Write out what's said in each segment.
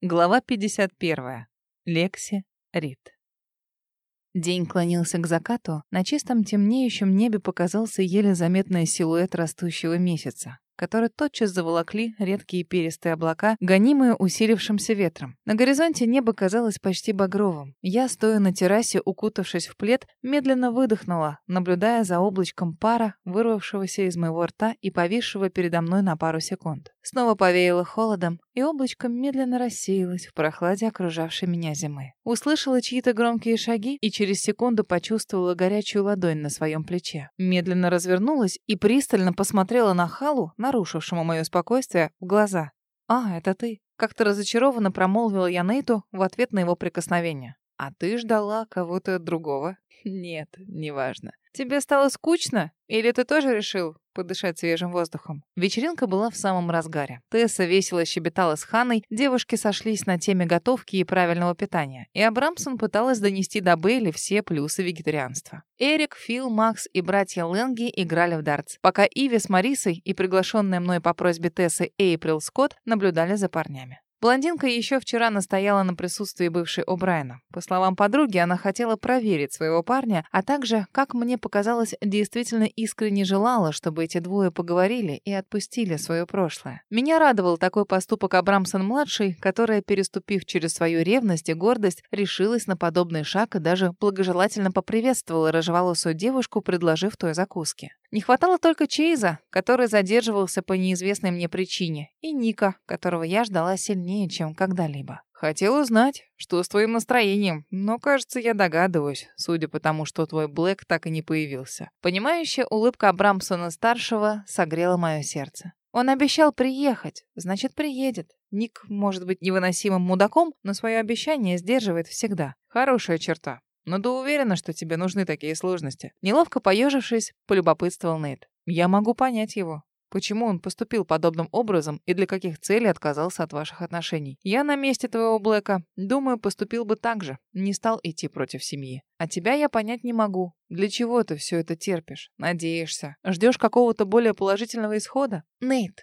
Глава 51. Лекси Рид. День клонился к закату, на чистом темнеющем небе показался еле заметный силуэт растущего месяца которые тотчас заволокли редкие перистые облака, гонимые усилившимся ветром. На горизонте небо казалось почти багровым. Я, стоя на террасе, укутавшись в плед, медленно выдохнула, наблюдая за облачком пара, вырвавшегося из моего рта и повисшего передо мной на пару секунд. Снова повеяло холодом, и облачко медленно рассеялось в прохладе окружавшей меня зимы. Услышала чьи-то громкие шаги и через секунду почувствовала горячую ладонь на своем плече. Медленно развернулась и пристально посмотрела на Халу, на нарушившему мое спокойствие, в глаза. «А, это ты». Как-то разочарованно промолвила я Нейту в ответ на его прикосновение. «А ты ждала кого-то другого?» «Нет, неважно. Тебе стало скучно? Или ты тоже решил подышать свежим воздухом. Вечеринка была в самом разгаре. Тесса весело щебетала с Ханой, девушки сошлись на теме готовки и правильного питания. И Абрамсон пыталась донести до Бейли все плюсы вегетарианства. Эрик, Фил, Макс и братья Ленги играли в дартс, пока Иви с Марисой и приглашенная мной по просьбе Тессы Эйприл Скотт наблюдали за парнями. Блондинка еще вчера настояла на присутствии бывшей О'Брайена. По словам подруги, она хотела проверить своего парня, а также, как мне показалось, действительно искренне желала, чтобы эти двое поговорили и отпустили свое прошлое. Меня радовал такой поступок Абрамсон-младший, которая, переступив через свою ревность и гордость, решилась на подобный шаг и даже благожелательно поприветствовала рыжеволосую девушку, предложив той закуски. Не хватало только Чейза, который задерживался по неизвестной мне причине, и Ника, которого я ждала сильнее, чем когда-либо. Хотел узнать, что с твоим настроением, но, кажется, я догадываюсь, судя по тому, что твой Блэк так и не появился. Понимающая улыбка Абрамсона-старшего согрела мое сердце. Он обещал приехать, значит, приедет. Ник может быть невыносимым мудаком, но свое обещание сдерживает всегда. Хорошая черта. Но ты уверена, что тебе нужны такие сложности?» Неловко поежившись, полюбопытствовал Нейт. «Я могу понять его. Почему он поступил подобным образом и для каких целей отказался от ваших отношений? Я на месте твоего Блэка, думаю, поступил бы так же. Не стал идти против семьи. А тебя я понять не могу. Для чего ты все это терпишь? Надеешься? Ждешь какого-то более положительного исхода? Нейт,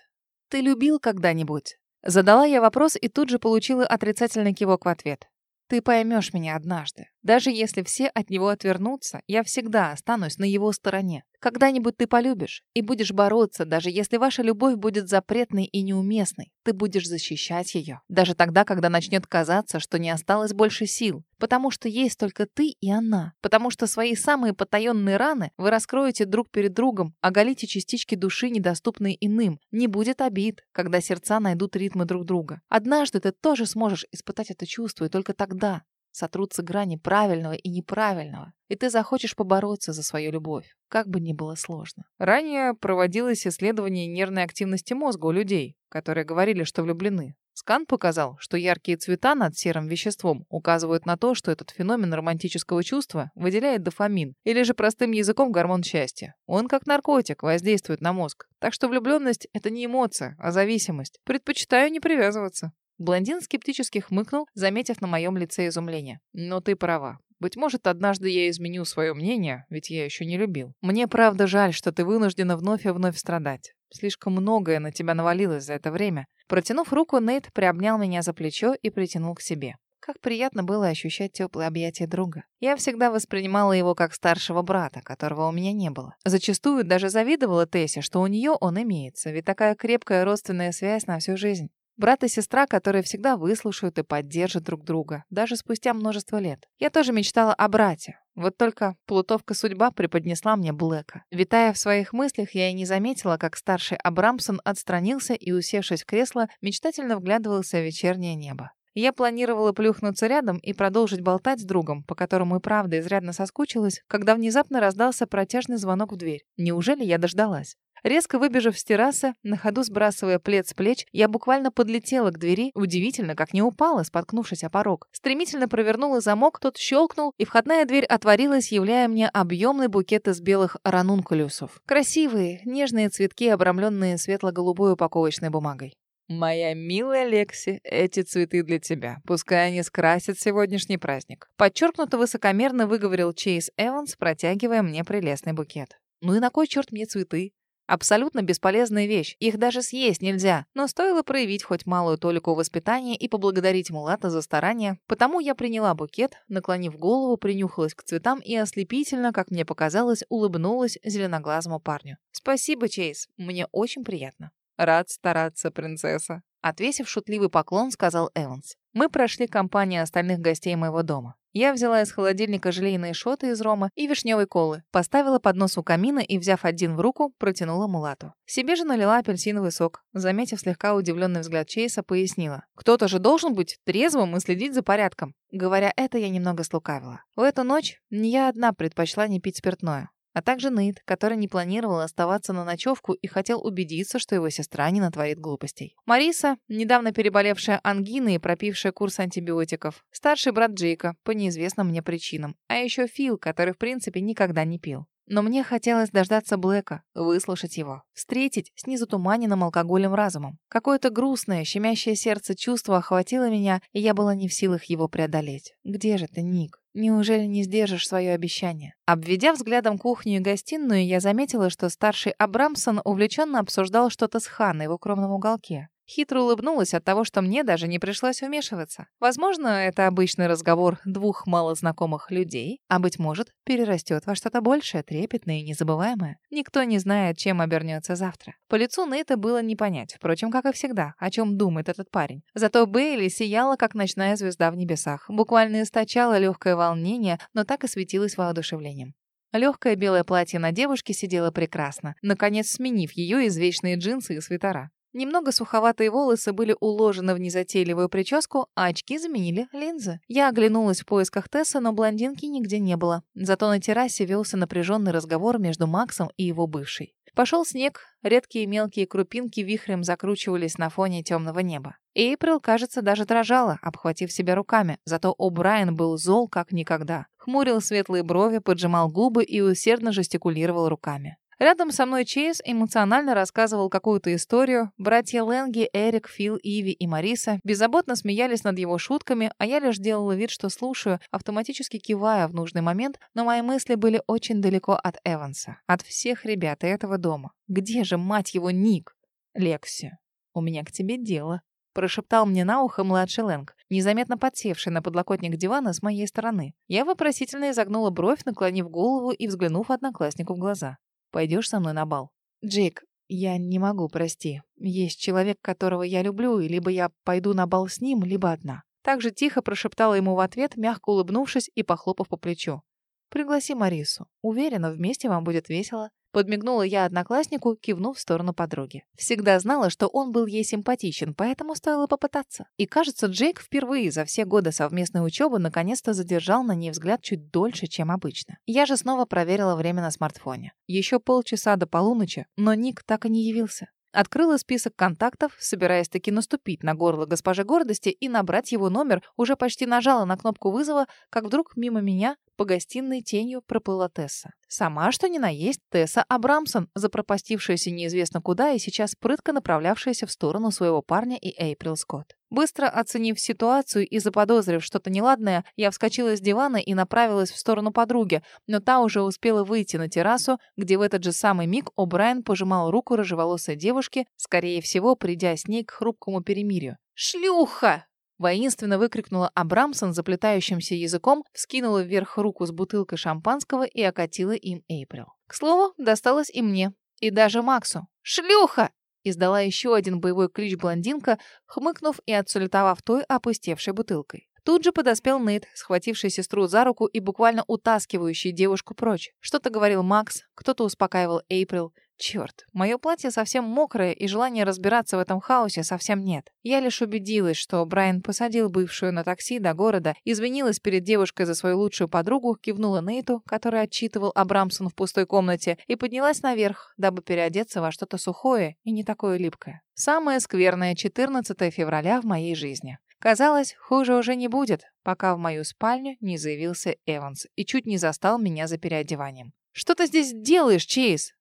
ты любил когда-нибудь? Задала я вопрос и тут же получила отрицательный кивок в ответ. Ты поймешь меня однажды. Даже если все от него отвернутся, я всегда останусь на его стороне. Когда-нибудь ты полюбишь и будешь бороться, даже если ваша любовь будет запретной и неуместной. Ты будешь защищать ее, даже тогда, когда начнет казаться, что не осталось больше сил. Потому что есть только ты и она. Потому что свои самые потаенные раны вы раскроете друг перед другом, оголите частички души, недоступные иным. Не будет обид, когда сердца найдут ритмы друг друга. Однажды ты тоже сможешь испытать это чувство, и только тогда сотрутся грани правильного и неправильного, и ты захочешь побороться за свою любовь, как бы ни было сложно. Ранее проводилось исследование нервной активности мозга у людей, которые говорили, что влюблены. Скан показал, что яркие цвета над серым веществом указывают на то, что этот феномен романтического чувства выделяет дофамин, или же простым языком гормон счастья. Он как наркотик воздействует на мозг. Так что влюбленность — это не эмоция, а зависимость. Предпочитаю не привязываться. Блондин скептически хмыкнул, заметив на моем лице изумление. «Но ты права. Быть может, однажды я изменю свое мнение, ведь я еще не любил. Мне правда жаль, что ты вынуждена вновь и вновь страдать. Слишком многое на тебя навалилось за это время». Протянув руку, Нейт приобнял меня за плечо и притянул к себе. Как приятно было ощущать теплые объятия друга. Я всегда воспринимала его как старшего брата, которого у меня не было. Зачастую даже завидовала Тессе, что у нее он имеется, ведь такая крепкая родственная связь на всю жизнь. Брат и сестра, которые всегда выслушают и поддержат друг друга, даже спустя множество лет. Я тоже мечтала о брате. Вот только плутовка судьба преподнесла мне Блэка. Витая в своих мыслях, я и не заметила, как старший Абрамсон отстранился и, усевшись в кресло, мечтательно вглядывался в вечернее небо. Я планировала плюхнуться рядом и продолжить болтать с другом, по которому и правда изрядно соскучилась, когда внезапно раздался протяжный звонок в дверь. Неужели я дождалась? Резко выбежав с террасы, на ходу сбрасывая плед с плеч, я буквально подлетела к двери, удивительно, как не упала, споткнувшись о порог. Стремительно провернула замок, тот щелкнул, и входная дверь отворилась, являя мне объемный букет из белых ранункулюсов. Красивые, нежные цветки, обрамленные светло-голубой упаковочной бумагой. «Моя милая Лекси, эти цветы для тебя. Пускай они скрасят сегодняшний праздник». Подчеркнуто высокомерно выговорил Чейз Эванс, протягивая мне прелестный букет. «Ну и на кой черт мне цветы? Абсолютно бесполезная вещь, их даже съесть нельзя, но стоило проявить хоть малую толику воспитания и поблагодарить Мулата за старания, потому я приняла букет, наклонив голову, принюхалась к цветам и ослепительно, как мне показалось, улыбнулась зеленоглазому парню. «Спасибо, Чейз, мне очень приятно». «Рад стараться, принцесса», — отвесив шутливый поклон, сказал Эванс. Мы прошли компанию остальных гостей моего дома. Я взяла из холодильника желейные шоты из рома и вишневой колы, поставила поднос у камина и, взяв один в руку, протянула мулату. Себе же налила апельсиновый сок. Заметив слегка удивленный взгляд Чейса, пояснила. «Кто-то же должен быть трезвым и следить за порядком». Говоря это, я немного слукавила. В эту ночь я одна предпочла не пить спиртное а также Нейт, который не планировал оставаться на ночевку и хотел убедиться, что его сестра не натворит глупостей. Мариса, недавно переболевшая ангиной и пропившая курс антибиотиков. Старший брат Джейка, по неизвестным мне причинам. А еще Фил, который, в принципе, никогда не пил. Но мне хотелось дождаться Блэка, выслушать его, встретить с незатуманенным алкоголем разумом. Какое-то грустное, щемящее сердце чувство охватило меня, и я была не в силах его преодолеть. «Где же ты, Ник? Неужели не сдержишь свое обещание?» Обведя взглядом кухню и гостиную, я заметила, что старший Абрамсон увлеченно обсуждал что-то с Ханной в укромном уголке. Хитро улыбнулась от того, что мне даже не пришлось вмешиваться. Возможно, это обычный разговор двух малознакомых людей, а, быть может, перерастет во что-то большее, трепетное и незабываемое. Никто не знает, чем обернется завтра. По лицу Нейта было не понять, впрочем, как и всегда, о чем думает этот парень. Зато Бейли сияла, как ночная звезда в небесах. Буквально источала легкое волнение, но так и светилась воодушевлением. Легкое белое платье на девушке сидело прекрасно, наконец сменив ее извечные джинсы и свитера. Немного суховатые волосы были уложены в незатейливую прическу, а очки заменили линзы. Я оглянулась в поисках Тесса, но блондинки нигде не было. Зато на террасе велся напряженный разговор между Максом и его бывшей. Пошел снег, редкие мелкие крупинки вихрем закручивались на фоне темного неба. Эйприл, кажется, даже дрожала, обхватив себя руками, зато О'Брайен был зол как никогда. Хмурил светлые брови, поджимал губы и усердно жестикулировал руками. Рядом со мной Чейз эмоционально рассказывал какую-то историю. Братья Лэнги, Эрик, Фил, Иви и Мариса беззаботно смеялись над его шутками, а я лишь делала вид, что слушаю, автоматически кивая в нужный момент, но мои мысли были очень далеко от Эванса, от всех ребят и этого дома. Где же, мать его, Ник? Лекси, у меня к тебе дело. Прошептал мне на ухо младший Лэнг, незаметно подсевший на подлокотник дивана с моей стороны. Я вопросительно изогнула бровь, наклонив голову и взглянув однокласснику в глаза. Пойдешь со мной на бал? Джейк, я не могу, прости. Есть человек, которого я люблю, и либо я пойду на бал с ним, либо одна. Так же тихо прошептала ему в ответ, мягко улыбнувшись и похлопав по плечу. Пригласи Марису. Уверена, вместе вам будет весело. Подмигнула я однокласснику, кивнув в сторону подруги. Всегда знала, что он был ей симпатичен, поэтому стоило попытаться. И кажется, Джейк впервые за все годы совместной учебы наконец-то задержал на ней взгляд чуть дольше, чем обычно. Я же снова проверила время на смартфоне. Еще полчаса до полуночи, но Ник так и не явился. Открыла список контактов, собираясь таки наступить на горло госпожи гордости и набрать его номер, уже почти нажала на кнопку вызова, как вдруг мимо меня по гостиной тенью проплыла Тесса. Сама, что ни на есть, Тесса Абрамсон, запропастившаяся неизвестно куда и сейчас прытко направлявшаяся в сторону своего парня и Эйприл Скотт. Быстро оценив ситуацию и заподозрив что-то неладное, я вскочила с дивана и направилась в сторону подруги, но та уже успела выйти на террасу, где в этот же самый миг О'Брайен пожимал руку рыжеволосой девушки, скорее всего, придя с ней к хрупкому перемирию. «Шлюха!» Воинственно выкрикнула Абрамсон заплетающимся языком, вскинула вверх руку с бутылкой шампанского и окатила им Эйприл. К слову, досталось и мне, и даже Максу. «Шлюха!» Издала еще один боевой клич блондинка, хмыкнув и отсулетовав той опустевшей бутылкой. Тут же подоспел Нейт, схвативший сестру за руку и буквально утаскивающий девушку прочь. Что-то говорил Макс, кто-то успокаивал Эйприл. Черт, мое платье совсем мокрое, и желания разбираться в этом хаосе совсем нет. Я лишь убедилась, что Брайан посадил бывшую на такси до города, извинилась перед девушкой за свою лучшую подругу, кивнула Нейту, который отчитывал Абрамсон в пустой комнате, и поднялась наверх, дабы переодеться во что-то сухое и не такое липкое. Самое скверное 14 февраля в моей жизни. Казалось, хуже уже не будет, пока в мою спальню не заявился Эванс и чуть не застал меня за переодеванием. «Что ты здесь делаешь, Чейз?»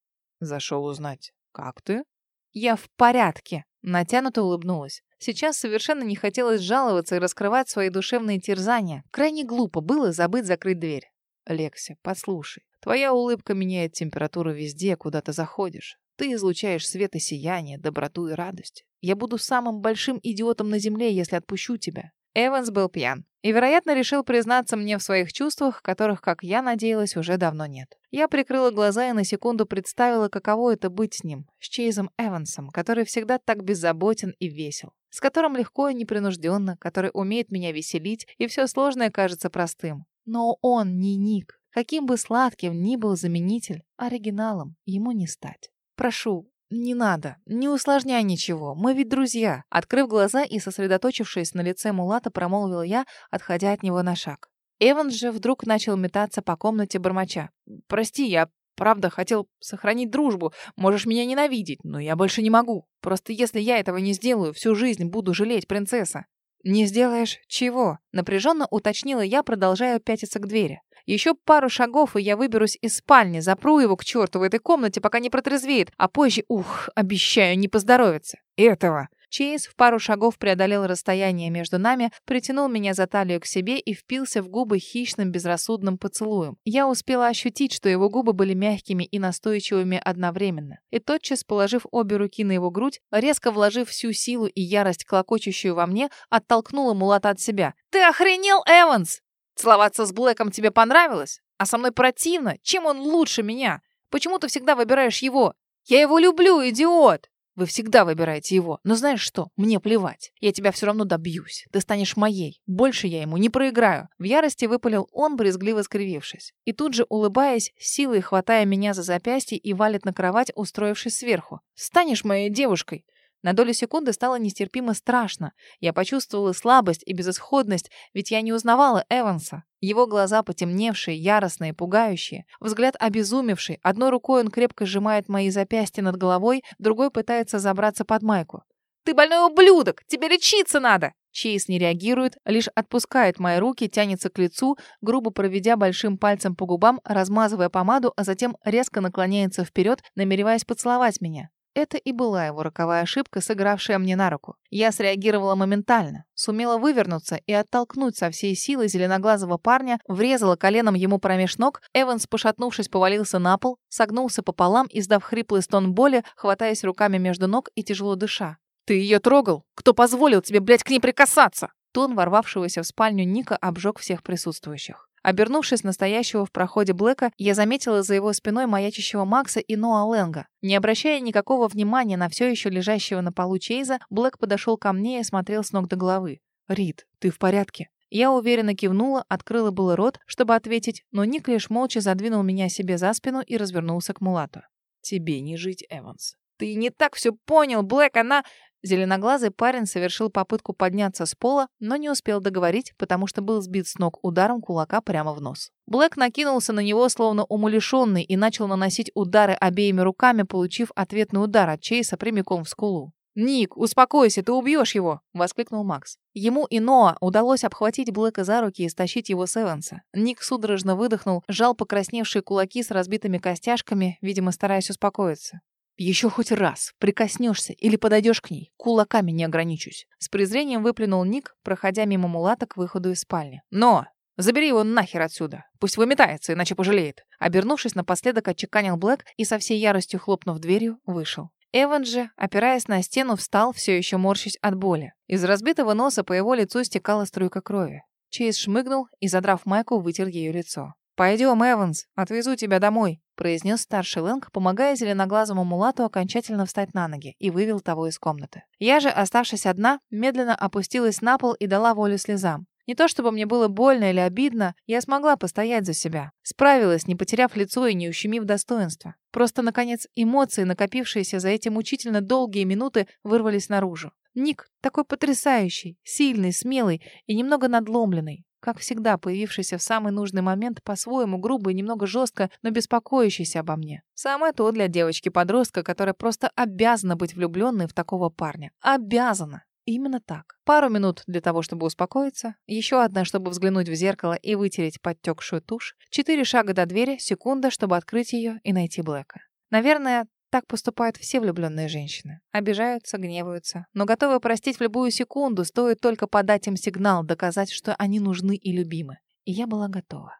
Зашел узнать. «Как ты?» «Я в порядке», — натянуто улыбнулась. Сейчас совершенно не хотелось жаловаться и раскрывать свои душевные терзания. Крайне глупо было забыть закрыть дверь. «Лекси, послушай, твоя улыбка меняет температуру везде, куда ты заходишь. Ты излучаешь свет и сияние, доброту и радость. Я буду самым большим идиотом на земле, если отпущу тебя. Эванс был пьян и, вероятно, решил признаться мне в своих чувствах, которых, как я надеялась, уже давно нет. Я прикрыла глаза и на секунду представила, каково это быть с ним, с Чейзом Эвансом, который всегда так беззаботен и весел, с которым легко и непринужденно, который умеет меня веселить, и все сложное кажется простым. Но он не Ник. Каким бы сладким ни был заменитель, оригиналом ему не стать. Прошу, «Не надо, не усложняй ничего, мы ведь друзья». Открыв глаза и сосредоточившись на лице Мулата, промолвил я, отходя от него на шаг. Эван же вдруг начал метаться по комнате бормоча. «Прости, я правда хотел сохранить дружбу. Можешь меня ненавидеть, но я больше не могу. Просто если я этого не сделаю, всю жизнь буду жалеть принцесса». «Не сделаешь чего?» — напряженно уточнила я, продолжая пятиться к двери. Еще пару шагов, и я выберусь из спальни, запру его к черту в этой комнате, пока не протрезвеет, а позже, ух, обещаю, не поздоровится. Этого. Чейз в пару шагов преодолел расстояние между нами, притянул меня за талию к себе и впился в губы хищным безрассудным поцелуем. Я успела ощутить, что его губы были мягкими и настойчивыми одновременно. И тотчас, положив обе руки на его грудь, резко вложив всю силу и ярость, клокочущую во мне, оттолкнула Мулата от себя. «Ты охренел, Эванс!» Целоваться с Блэком тебе понравилось? А со мной противно? Чем он лучше меня? Почему ты всегда выбираешь его? Я его люблю, идиот! Вы всегда выбираете его. Но знаешь что? Мне плевать. Я тебя все равно добьюсь. Ты станешь моей. Больше я ему не проиграю. В ярости выпалил он, брезгливо скривившись. И тут же, улыбаясь, силой хватая меня за запястье и валит на кровать, устроившись сверху. «Станешь моей девушкой!» На долю секунды стало нестерпимо страшно. Я почувствовала слабость и безысходность, ведь я не узнавала Эванса. Его глаза потемневшие, яростные, пугающие. Взгляд обезумевший. Одной рукой он крепко сжимает мои запястья над головой, другой пытается забраться под майку. «Ты больной ублюдок! Тебе лечиться надо!» Чейз не реагирует, лишь отпускает мои руки, тянется к лицу, грубо проведя большим пальцем по губам, размазывая помаду, а затем резко наклоняется вперед, намереваясь поцеловать меня. Это и была его роковая ошибка, сыгравшая мне на руку. Я среагировала моментально, сумела вывернуться и оттолкнуть со всей силы зеленоглазого парня, врезала коленом ему промеж ног, Эванс, пошатнувшись, повалился на пол, согнулся пополам, издав хриплый стон боли, хватаясь руками между ног и тяжело дыша. «Ты ее трогал? Кто позволил тебе, блядь, к ней прикасаться?» Тон ворвавшегося в спальню Ника обжег всех присутствующих. Обернувшись настоящего в проходе Блэка, я заметила за его спиной маячащего Макса и Ноа Лэнга. Не обращая никакого внимания на все еще лежащего на полу Чейза, Блэк подошел ко мне и смотрел с ног до головы. «Рид, ты в порядке?» Я уверенно кивнула, открыла было рот, чтобы ответить, но Ник лишь молча задвинул меня себе за спину и развернулся к Мулату. «Тебе не жить, Эванс». «Ты не так все понял, Блэк, она...» Зеленоглазый парень совершил попытку подняться с пола, но не успел договорить, потому что был сбит с ног ударом кулака прямо в нос. Блэк накинулся на него, словно умалишенный, и начал наносить удары обеими руками, получив ответный удар от Чейса прямиком в скулу. «Ник, успокойся, ты убьешь его!» — воскликнул Макс. Ему и Ноа удалось обхватить Блэка за руки и стащить его с Эванса. Ник судорожно выдохнул, сжал покрасневшие кулаки с разбитыми костяшками, видимо, стараясь успокоиться. Еще хоть раз прикоснешься или подойдешь к ней, кулаками не ограничусь. С презрением выплюнул Ник, проходя мимо Мулата к выходу из спальни. Но Забери его нахер отсюда. Пусть выметается, иначе пожалеет. Обернувшись напоследок, отчеканил Блэк и со всей яростью хлопнув дверью, вышел. Эван же, опираясь на стену, встал, все еще морщась от боли. Из разбитого носа по его лицу стекала струйка крови. Чейз шмыгнул и, задрав майку, вытер ее лицо. «Пойдем, Эванс, отвезу тебя домой», — произнес старший Лэнг, помогая зеленоглазому мулату окончательно встать на ноги, и вывел того из комнаты. Я же, оставшись одна, медленно опустилась на пол и дала волю слезам. Не то чтобы мне было больно или обидно, я смогла постоять за себя. Справилась, не потеряв лицо и не ущемив достоинства. Просто, наконец, эмоции, накопившиеся за эти мучительно долгие минуты, вырвались наружу. Ник такой потрясающий, сильный, смелый и немного надломленный. Как всегда, появившийся в самый нужный момент, по-своему грубо и немного жестко, но беспокоящийся обо мне. Самое то для девочки-подростка, которая просто обязана быть влюбленной в такого парня. Обязана. Именно так. Пару минут для того, чтобы успокоиться, еще одна, чтобы взглянуть в зеркало и вытереть подтекшую тушь, четыре шага до двери, секунда, чтобы открыть ее и найти Блэка. Наверное, так поступают все влюбленные женщины. Обижаются, гневаются, но готовы простить в любую секунду, стоит только подать им сигнал, доказать, что они нужны и любимы. И я была готова.